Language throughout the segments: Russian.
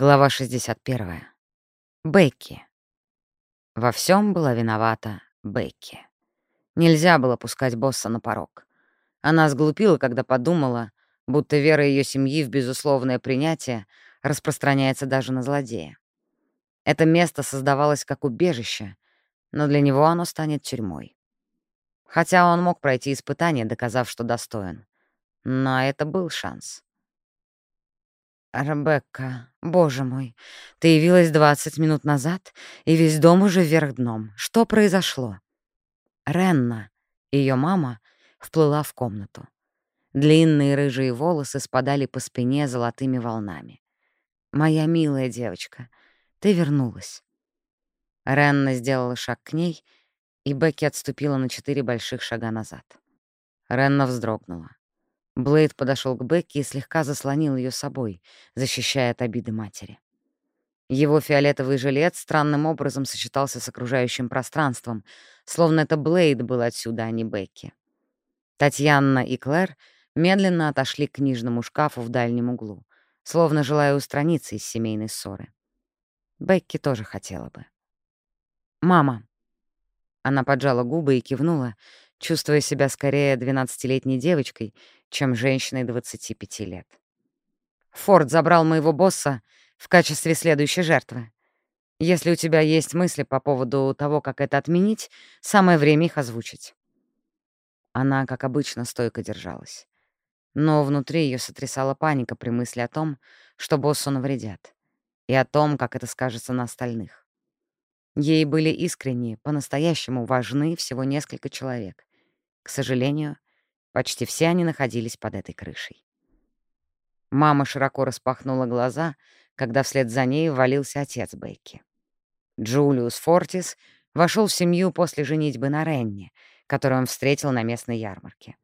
Глава 61. Бекки. Во всем была виновата Бекки. Нельзя было пускать босса на порог. Она сглупила, когда подумала, будто вера ее семьи в безусловное принятие распространяется даже на злодея. Это место создавалось как убежище, но для него оно станет тюрьмой. Хотя он мог пройти испытание, доказав, что достоин. Но это был шанс. «Ребекка, боже мой, ты явилась двадцать минут назад, и весь дом уже вверх дном. Что произошло?» Ренна, ее мама, вплыла в комнату. Длинные рыжие волосы спадали по спине золотыми волнами. «Моя милая девочка, ты вернулась». Ренна сделала шаг к ней, и Бекки отступила на четыре больших шага назад. Ренна вздрогнула. Блейд подошел к Бекки и слегка заслонил ее собой, защищая от обиды матери. Его фиолетовый жилет странным образом сочетался с окружающим пространством, словно это Блейд был отсюда, а не Бекки. Татьяна и Клэр медленно отошли к книжному шкафу в дальнем углу, словно желая устраниться из семейной ссоры. Бекки тоже хотела бы. «Мама». Она поджала губы и кивнула, чувствуя себя скорее двенадцатилетней девочкой, чем женщиной 25 лет. «Форд забрал моего босса в качестве следующей жертвы. Если у тебя есть мысли по поводу того, как это отменить, самое время их озвучить». Она, как обычно, стойко держалась. Но внутри ее сотрясала паника при мысли о том, что боссу навредят, и о том, как это скажется на остальных. Ей были искренние, по-настоящему важны всего несколько человек. К сожалению, почти все они находились под этой крышей. Мама широко распахнула глаза, когда вслед за ней ввалился отец Бекки. Джулиус Фортис вошел в семью после женитьбы на Ренне, которую он встретил на местной ярмарке.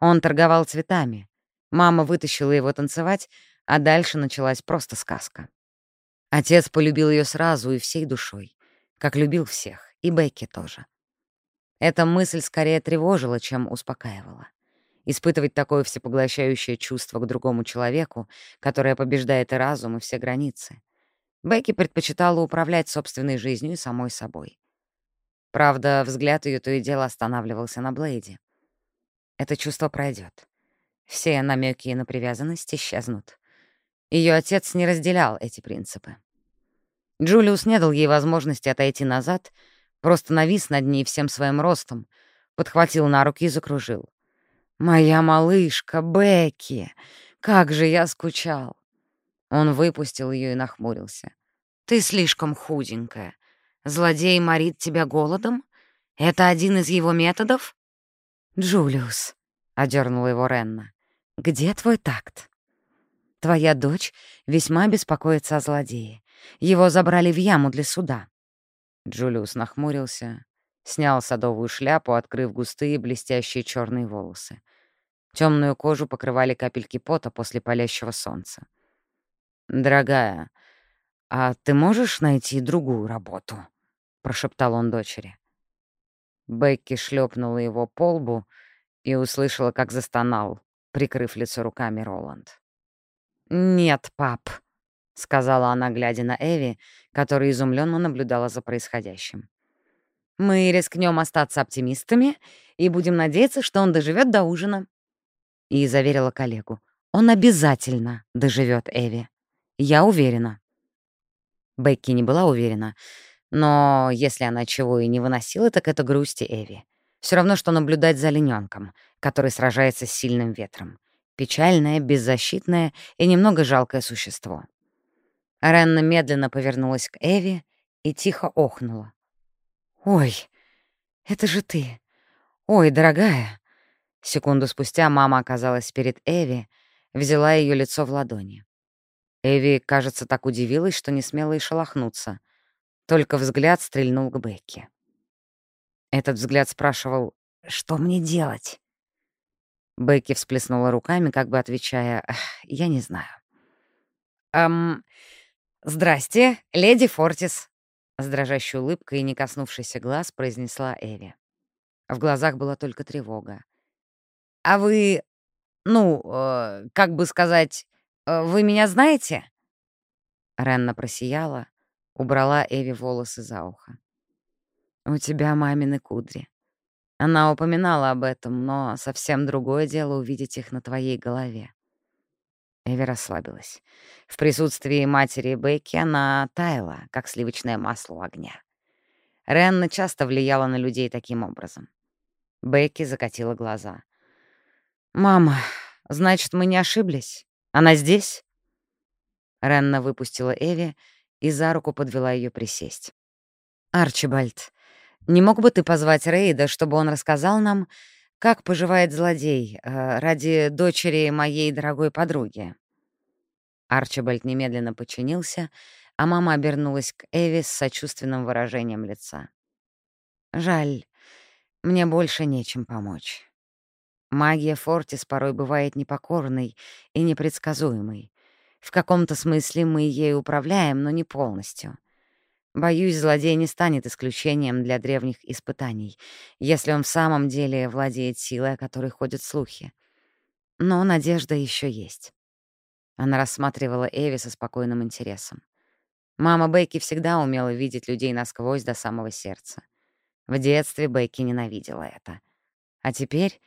Он торговал цветами. Мама вытащила его танцевать, а дальше началась просто сказка. Отец полюбил ее сразу и всей душой как любил всех, и Бекки тоже. Эта мысль скорее тревожила, чем успокаивала. Испытывать такое всепоглощающее чувство к другому человеку, которое побеждает и разум, и все границы. Бекки предпочитала управлять собственной жизнью и самой собой. Правда, взгляд ее то и дело останавливался на Блейде. Это чувство пройдет. Все намеки на привязанность исчезнут. Ее отец не разделял эти принципы. Джулиус не дал ей возможности отойти назад, просто навис над ней всем своим ростом, подхватил на руки и закружил. «Моя малышка, Бекки! Как же я скучал!» Он выпустил ее и нахмурился. «Ты слишком худенькая. Злодей морит тебя голодом? Это один из его методов?» «Джулиус», — одернула его Ренна, — «где твой такт? Твоя дочь весьма беспокоится о злодее. Его забрали в яму для суда». Джулиус нахмурился, снял садовую шляпу, открыв густые блестящие черные волосы. Темную кожу покрывали капельки пота после палящего солнца. «Дорогая, а ты можешь найти другую работу?» — прошептал он дочери. Бекки шлепнула его по лбу и услышала, как застонал, прикрыв лицо руками Роланд. «Нет, пап», — сказала она, глядя на Эви, которая изумленно наблюдала за происходящим. «Мы рискнем остаться оптимистами и будем надеяться, что он доживет до ужина». И заверила коллегу. «Он обязательно доживет, Эви. Я уверена». Бекки не была уверена, но если она чего и не выносила, так это грусти Эви. Все равно, что наблюдать за оленёнком, который сражается с сильным ветром. Печальное, беззащитное и немного жалкое существо. Ренна медленно повернулась к Эви и тихо охнула. «Ой, это же ты! Ой, дорогая!» Секунду спустя мама оказалась перед Эви, взяла ее лицо в ладони. Эви, кажется, так удивилась, что не смела и шелохнуться. Только взгляд стрельнул к Бекке. Этот взгляд спрашивал, «Что мне делать?» Бекки всплеснула руками, как бы отвечая, «Я не знаю». «Эм, «Здрасте, леди Фортис», — с дрожащей улыбкой и не коснувшийся глаз произнесла Эви. В глазах была только тревога. «А вы, ну, э, как бы сказать, э, вы меня знаете?» Ренна просияла, убрала Эви волосы за ухо. «У тебя мамины кудри. Она упоминала об этом, но совсем другое дело увидеть их на твоей голове». Эви расслабилась. В присутствии матери Бекки она таяла, как сливочное масло у огня. Ренна часто влияла на людей таким образом. Бекки закатила глаза. «Мама, значит, мы не ошиблись? Она здесь?» Ренна выпустила Эви и за руку подвела ее присесть. «Арчибальд, не мог бы ты позвать Рейда, чтобы он рассказал нам, как поживает злодей э, ради дочери моей дорогой подруги?» Арчибальд немедленно подчинился, а мама обернулась к Эви с сочувственным выражением лица. «Жаль, мне больше нечем помочь. Магия Фортис порой бывает непокорной и непредсказуемой. В каком-то смысле мы ей управляем, но не полностью. Боюсь, злодей не станет исключением для древних испытаний, если он в самом деле владеет силой, о которой ходят слухи. Но надежда еще есть. Она рассматривала Эви со спокойным интересом. Мама Бекки всегда умела видеть людей насквозь до самого сердца. В детстве Бекки ненавидела это. А теперь,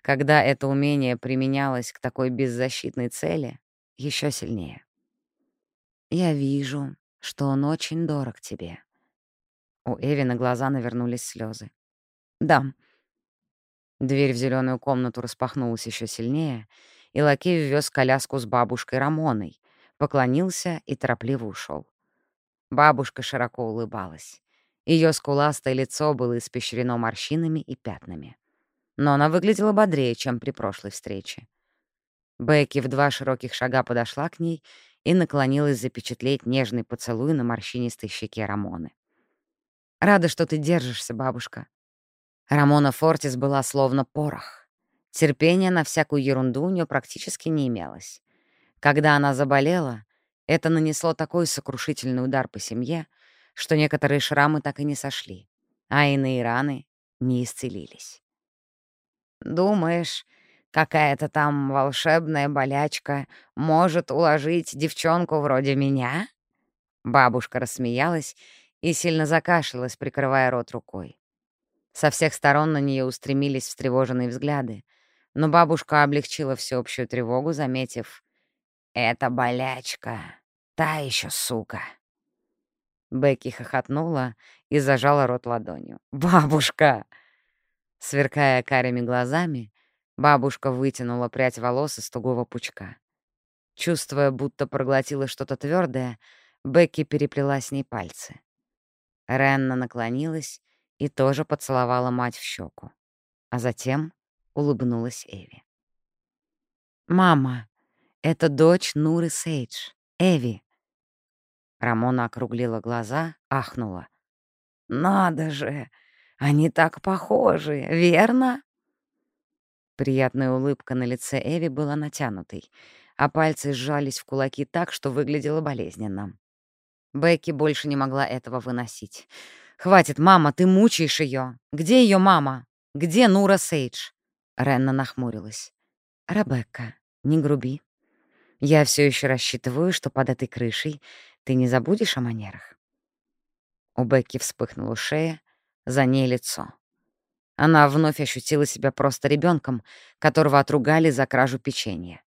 когда это умение применялось к такой беззащитной цели, еще сильнее. «Я вижу, что он очень дорог тебе». У Эви на глаза навернулись слезы. «Да». Дверь в зеленую комнату распахнулась еще сильнее, и лакей ввез коляску с бабушкой Рамоной, поклонился и торопливо ушел. Бабушка широко улыбалась. Ее скуластое лицо было испещрено морщинами и пятнами. Но она выглядела бодрее, чем при прошлой встрече. Бекки в два широких шага подошла к ней и наклонилась запечатлеть нежный поцелуй на морщинистой щеке Рамоны. «Рада, что ты держишься, бабушка». Рамона Фортис была словно порох. Терпения на всякую ерунду у нее практически не имелось. Когда она заболела, это нанесло такой сокрушительный удар по семье, что некоторые шрамы так и не сошли, а иные раны не исцелились. «Думаешь, какая-то там волшебная болячка может уложить девчонку вроде меня?» Бабушка рассмеялась и сильно закашлялась, прикрывая рот рукой. Со всех сторон на нее устремились встревоженные взгляды, но бабушка облегчила всеобщую тревогу, заметив «Это болячка, та еще сука». Бекки хохотнула и зажала рот ладонью. «Бабушка!» Сверкая карими глазами, бабушка вытянула прядь волос из тугого пучка. Чувствуя, будто проглотила что-то твердое, Бекки переплела с ней пальцы. Ренна наклонилась и тоже поцеловала мать в щеку, а затем улыбнулась Эви. «Мама, это дочь Нуры Сейдж, Эви». Рамона округлила глаза, ахнула. «Надо же! Они так похожи, верно?» Приятная улыбка на лице Эви была натянутой, а пальцы сжались в кулаки так, что выглядело болезненно. Бекки больше не могла этого выносить. «Хватит, мама, ты мучаешь ее. Где ее мама? Где Нура Сейдж?» Ренна нахмурилась. «Ребекка, не груби. Я все еще рассчитываю, что под этой крышей ты не забудешь о манерах». У Бекки вспыхнула шея, за ней лицо. Она вновь ощутила себя просто ребенком, которого отругали за кражу печенья.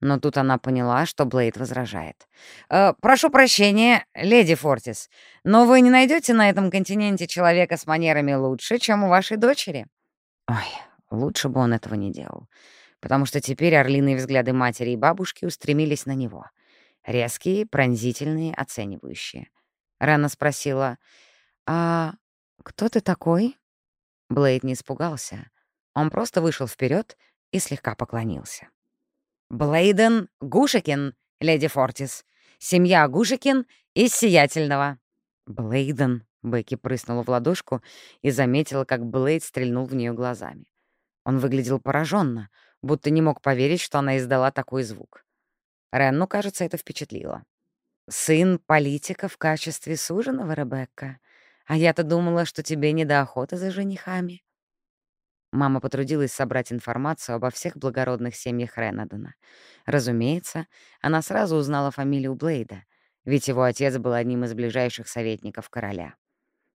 Но тут она поняла, что Блейд возражает. «Э, «Прошу прощения, леди Фортис, но вы не найдете на этом континенте человека с манерами лучше, чем у вашей дочери?» Ой, лучше бы он этого не делал, потому что теперь орлиные взгляды матери и бабушки устремились на него. Резкие, пронзительные, оценивающие. Рана спросила, «А кто ты такой?» Блейд не испугался. Он просто вышел вперед и слегка поклонился. «Блейден Гушекин, леди Фортис. Семья Гушекин из Сиятельного». «Блейден», — Бекки прыснула в ладошку и заметила, как Блейд стрельнул в нее глазами. Он выглядел пораженно, будто не мог поверить, что она издала такой звук. Ренну, кажется, это впечатлило. «Сын политика в качестве суженого, Ребекка? А я-то думала, что тебе не до охоты за женихами». Мама потрудилась собрать информацию обо всех благородных семьях Ренадона. Разумеется, она сразу узнала фамилию Блейда, ведь его отец был одним из ближайших советников короля.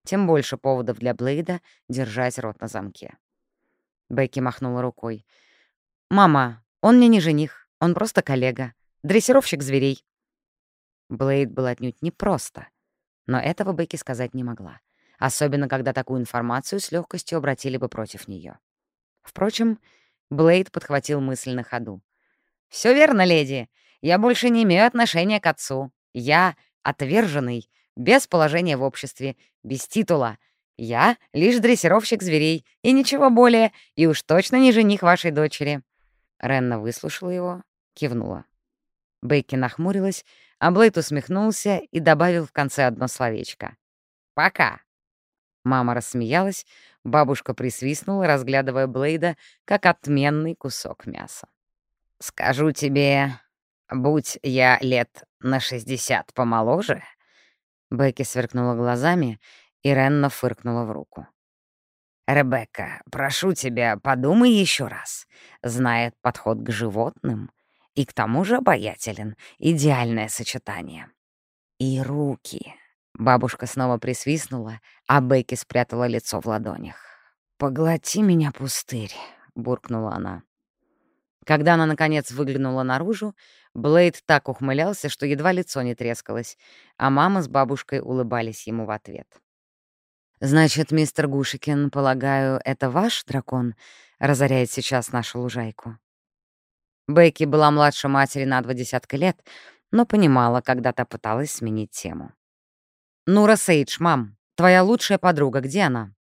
Тем больше поводов для Блейда держать рот на замке. Бекки махнула рукой. «Мама, он мне не жених, он просто коллега, дрессировщик зверей». Блейд был отнюдь непросто, но этого Бекки сказать не могла, особенно когда такую информацию с легкостью обратили бы против нее. Впрочем, Блейд подхватил мысль на ходу. Все верно, леди. Я больше не имею отношения к отцу. Я отверженный, без положения в обществе, без титула. Я лишь дрессировщик зверей, и ничего более, и уж точно не жених вашей дочери». Ренна выслушала его, кивнула. Бейки нахмурилась, а Блейд усмехнулся и добавил в конце одно словечко. «Пока». Мама рассмеялась, бабушка присвистнула, разглядывая Блейда как отменный кусок мяса. «Скажу тебе, будь я лет на шестьдесят помоложе...» Бекки сверкнула глазами, и Ренна фыркнула в руку. «Ребекка, прошу тебя, подумай еще раз. Знает подход к животным и к тому же обаятелен. Идеальное сочетание. И руки. Бабушка снова присвистнула, а Бекки спрятала лицо в ладонях. «Поглоти меня, пустырь», — буркнула она. Когда она, наконец, выглянула наружу, Блейд так ухмылялся, что едва лицо не трескалось, а мама с бабушкой улыбались ему в ответ. «Значит, мистер Гушикин, полагаю, это ваш дракон разоряет сейчас нашу лужайку?» Бекки была младше матери на два десятка лет, но понимала, когда та пыталась сменить тему. «Нура Сейдж, мам, твоя лучшая подруга, где она?»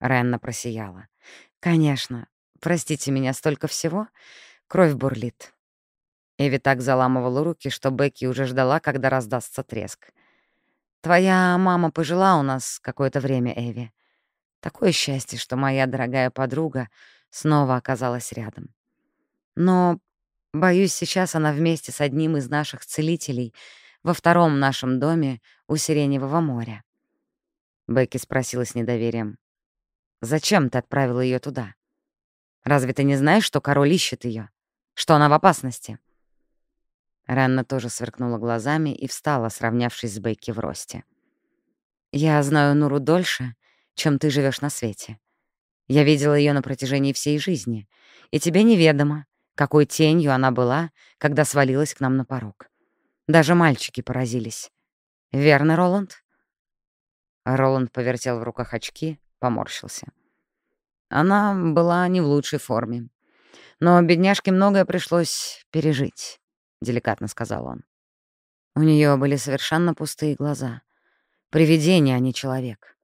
Ренна просияла. «Конечно. Простите меня, столько всего. Кровь бурлит». Эви так заламывала руки, что Бекки уже ждала, когда раздастся треск. «Твоя мама пожила у нас какое-то время, Эви. Такое счастье, что моя дорогая подруга снова оказалась рядом. Но, боюсь, сейчас она вместе с одним из наших целителей во втором нашем доме у Сиреневого моря. Бекки спросила с недоверием. «Зачем ты отправила ее туда? Разве ты не знаешь, что король ищет ее, Что она в опасности?» Ранна тоже сверкнула глазами и встала, сравнявшись с Бекки в росте. «Я знаю Нуру дольше, чем ты живешь на свете. Я видела ее на протяжении всей жизни, и тебе неведомо, какой тенью она была, когда свалилась к нам на порог. Даже мальчики поразились. Верно, Роланд?» Роланд повертел в руках очки, поморщился. Она была не в лучшей форме. Но бедняжке многое пришлось пережить, — деликатно сказал он. У нее были совершенно пустые глаза. Привидение, а не человек.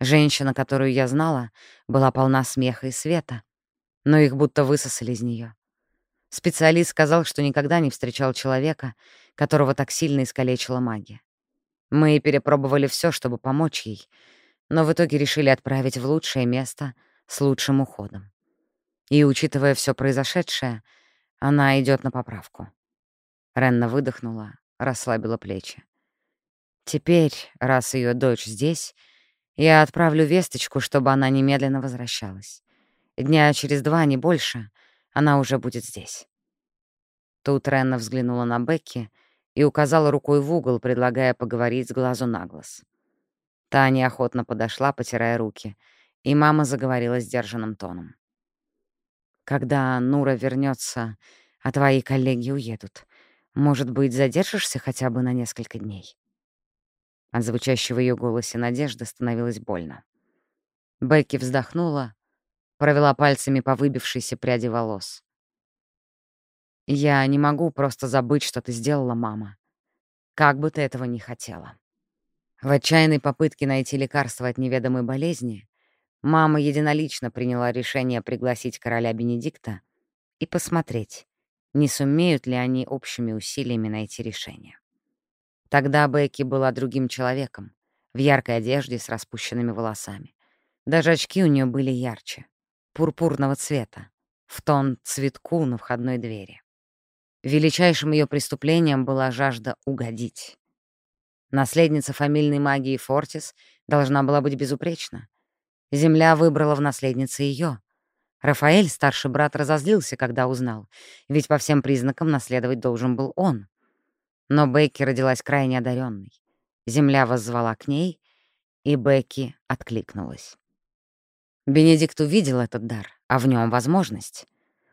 Женщина, которую я знала, была полна смеха и света, но их будто высосали из нее. Специалист сказал, что никогда не встречал человека, которого так сильно искалечила магия. Мы перепробовали все, чтобы помочь ей, но в итоге решили отправить в лучшее место с лучшим уходом. И, учитывая все произошедшее, она идет на поправку. Ренна выдохнула, расслабила плечи. Теперь, раз ее дочь здесь, я отправлю весточку, чтобы она немедленно возвращалась. Дня через два, не больше — она уже будет здесь. Тут Ренна взглянула на Бекки и указала рукой в угол, предлагая поговорить с глазу на глаз. Та неохотно подошла, потирая руки, и мама заговорила сдержанным тоном. «Когда Нура вернется, а твои коллеги уедут, может быть, задержишься хотя бы на несколько дней?» От звучащего ее голосе надежды становилось больно. Бекки вздохнула, провела пальцами по выбившейся пряди волос. «Я не могу просто забыть, что ты сделала, мама. Как бы ты этого ни хотела». В отчаянной попытке найти лекарство от неведомой болезни мама единолично приняла решение пригласить короля Бенедикта и посмотреть, не сумеют ли они общими усилиями найти решение. Тогда Бекки была другим человеком, в яркой одежде с распущенными волосами. Даже очки у нее были ярче пурпурного цвета, в тон цветку на входной двери. Величайшим ее преступлением была жажда угодить. Наследница фамильной магии Фортис должна была быть безупречна. Земля выбрала в наследнице ее. Рафаэль, старший брат, разозлился, когда узнал, ведь по всем признакам наследовать должен был он. Но Бекки родилась крайне одаренной. Земля воззвала к ней, и Бекки откликнулась. Бенедикт увидел этот дар, а в нем возможность.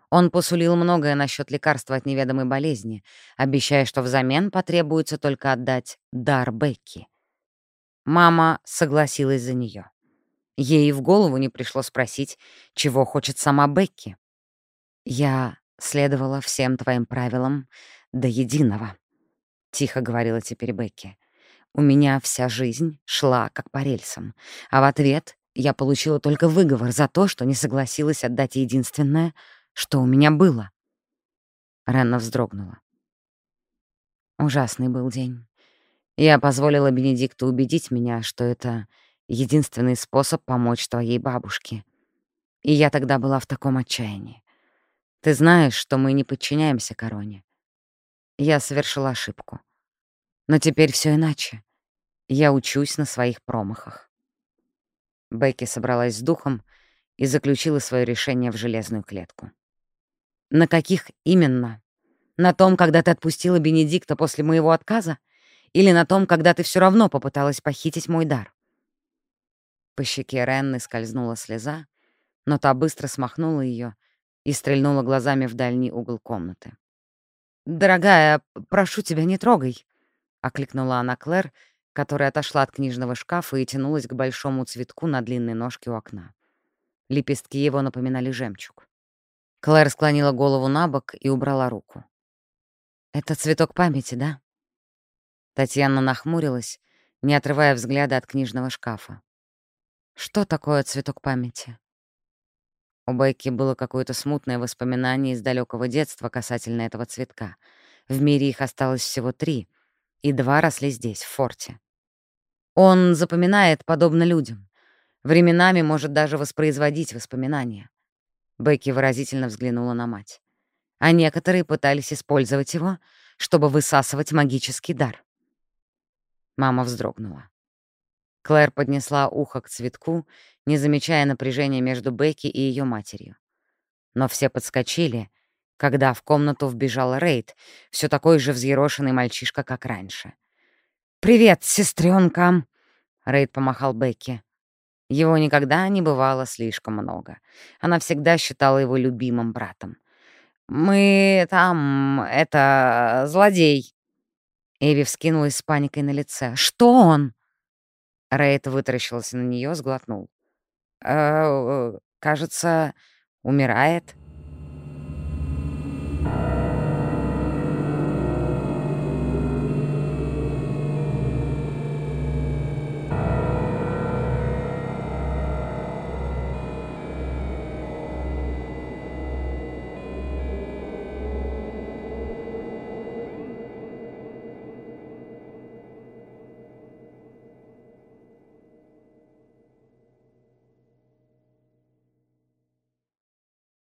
Он посулил многое насчет лекарства от неведомой болезни, обещая, что взамен потребуется только отдать дар Бекки. Мама согласилась за нее. Ей в голову не пришло спросить, чего хочет сама Бекки. «Я следовала всем твоим правилам до единого», — тихо говорила теперь Бекки. «У меня вся жизнь шла как по рельсам, а в ответ я получила только выговор за то, что не согласилась отдать единственное, что у меня было. Ренна вздрогнула. Ужасный был день. Я позволила Бенедикту убедить меня, что это единственный способ помочь твоей бабушке. И я тогда была в таком отчаянии. Ты знаешь, что мы не подчиняемся короне. Я совершила ошибку. Но теперь все иначе. Я учусь на своих промахах. Бекки собралась с духом и заключила свое решение в железную клетку. «На каких именно? На том, когда ты отпустила Бенедикта после моего отказа? Или на том, когда ты все равно попыталась похитить мой дар?» По щеке Ренны скользнула слеза, но та быстро смахнула ее и стрельнула глазами в дальний угол комнаты. «Дорогая, прошу тебя, не трогай!» — окликнула она Клэр, которая отошла от книжного шкафа и тянулась к большому цветку на длинной ножке у окна. Лепестки его напоминали жемчуг. Клэр склонила голову на бок и убрала руку. «Это цветок памяти, да?» Татьяна нахмурилась, не отрывая взгляда от книжного шкафа. «Что такое цветок памяти?» У Бекки было какое-то смутное воспоминание из далекого детства касательно этого цветка. В мире их осталось всего три — и два росли здесь, в форте. Он запоминает подобно людям. Временами может даже воспроизводить воспоминания. Бекки выразительно взглянула на мать. А некоторые пытались использовать его, чтобы высасывать магический дар. Мама вздрогнула. Клэр поднесла ухо к цветку, не замечая напряжения между Бекки и ее матерью. Но все подскочили, когда в комнату вбежал Рейд, все такой же взъерошенный мальчишка, как раньше. «Привет, сестренка!» — Рейд помахал Бекки. Его никогда не бывало слишком много. Она всегда считала его любимым братом. «Мы там... это... злодей!» Эви вскинулась с паникой на лице. «Что он?» Рейд вытаращился на нее, сглотнул. «Э, «Кажется, умирает».